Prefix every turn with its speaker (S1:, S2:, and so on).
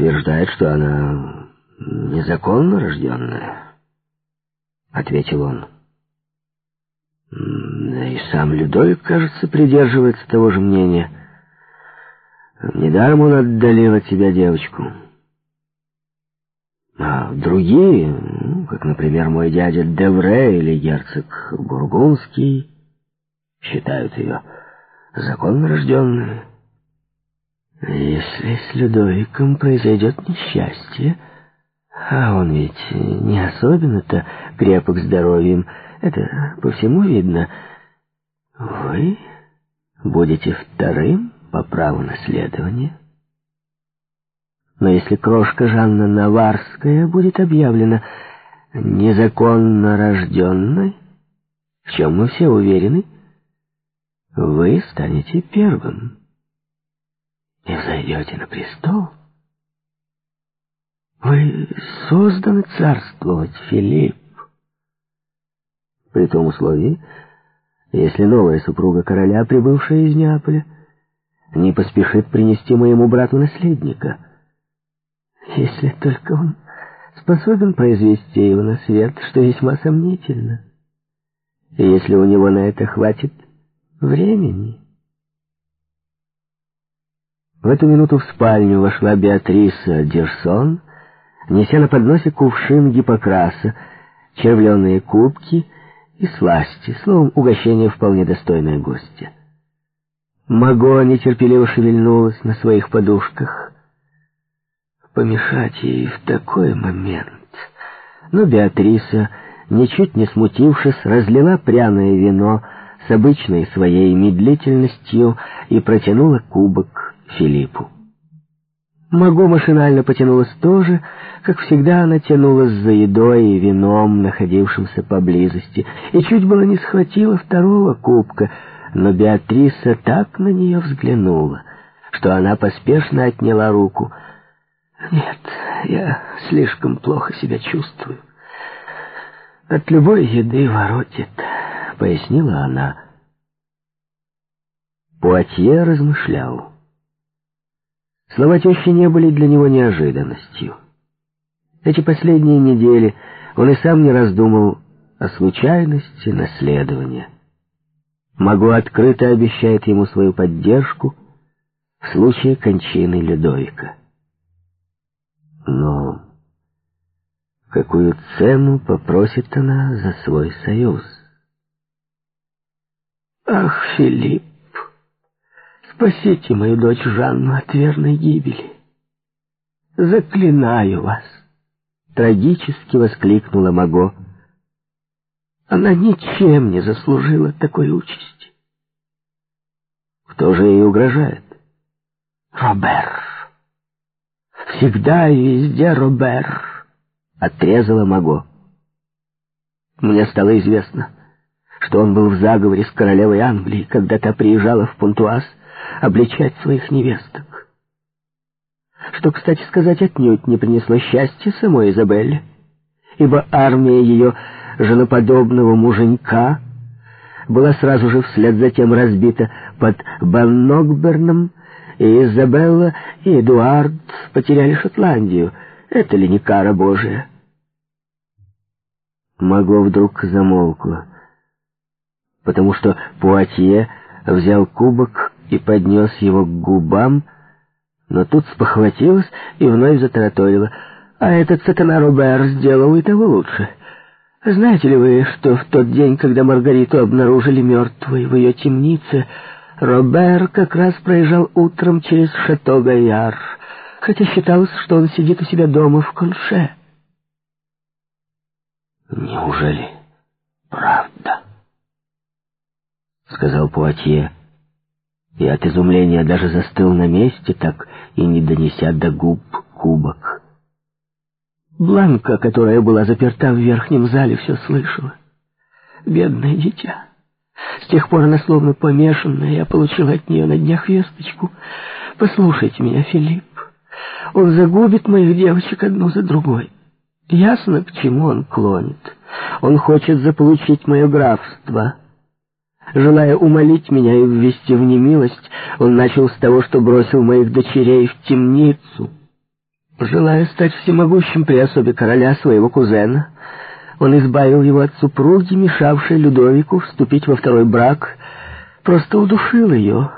S1: утверждает, что она незаконно рожденная, — ответил он. И сам Людовик, кажется, придерживается того же мнения. Недаром он отдалил от себя девочку. А другие, ну, как, например, мой дядя Девре или герцог Бургундский, считают ее законно рожденной. Если с Людовиком произойдет несчастье, а он ведь не особенно-то крепок здоровьем, это по всему видно, вы будете вторым по праву наследования. Но если крошка Жанна Наварская будет объявлена незаконно рожденной, в чем мы все уверены, вы станете первым и взойдете на престол. Вы созданы царствовать, Филипп. При том условии, если новая супруга короля, прибывшая из Неаполя, не поспешит принести моему брату наследника. Если только он способен произвести его на свет, что весьма сомнительно. Если у него на это хватит времени. В эту минуту в спальню вошла Беатриса Дерсон, неся на подносе кувшин гипокраса, червленые кубки и сласти, словом, угощение вполне достойное гостя. Маго нетерпеливо шевельнулась на своих подушках. Помешать ей в такой момент. Но Беатриса, ничуть не смутившись, разлила пряное вино с обычной своей медлительностью и протянула кубок Филиппу. Маго машинально потянулась тоже, как всегда она тянулась за едой и вином, находившимся поблизости, и чуть было не схватила второго кубка, но Беатриса так на нее взглянула, что она поспешно отняла руку. «Нет, я слишком плохо себя чувствую. От любой еды воротит», — пояснила она. Пуатье размышлял. Слова тещи не были для него неожиданностью. Эти последние недели он и сам не раздумал о случайности наследования. Магу открыто обещает ему свою поддержку в случае кончины Людовика. Но какую цену попросит она за свой союз? Ах, Филипп! Спасите мою дочь Жанну от верной гибели. Заклинаю вас!» Трагически воскликнула Маго. Она ничем не заслужила такой участи. Кто же ей угрожает? Робер. Всегда и везде Робер, отрезала Маго. Мне стало известно, что он был в заговоре с королевой Англии, когда та приезжала в Пунтуаз обличать своих невесток. Что, кстати сказать, отнюдь не принесло счастья самой Изабелле, ибо армия ее женоподобного муженька была сразу же вслед за тем разбита под Баннокберном, и Изабелла и Эдуард потеряли Шотландию. Это ли не кара Божия? Маго вдруг замолкла, потому что Пуатье взял кубок и поднес его к губам, но тут спохватилась и вновь затараторила. «А этот сатана Робер сделал и того лучше. Знаете ли вы, что в тот день, когда Маргариту обнаружили мертвой в ее темнице, Робер как раз проезжал утром через Шато-Гаяр, хотя считалось, что он сидит у себя дома в Конше?» «Неужели правда?» — сказал Пуатье и от изумления даже застыл на месте, так и не донеся до губ кубок. Бланка, которая была заперта в верхнем зале, все слышала. Бедное дитя. С тех пор она словно помешанная, я получила от нее на днях весточку. Послушайте меня, Филипп. Он загубит моих девочек одну за другой. Ясно, к чему он клонит. Он хочет заполучить мое графство. Желая умолить меня и ввести в немилость, он начал с того, что бросил моих дочерей в темницу. Желая стать всемогущим при особе короля своего кузена, он избавил его от супруги, мешавшей Людовику вступить во второй брак, просто удушил ее.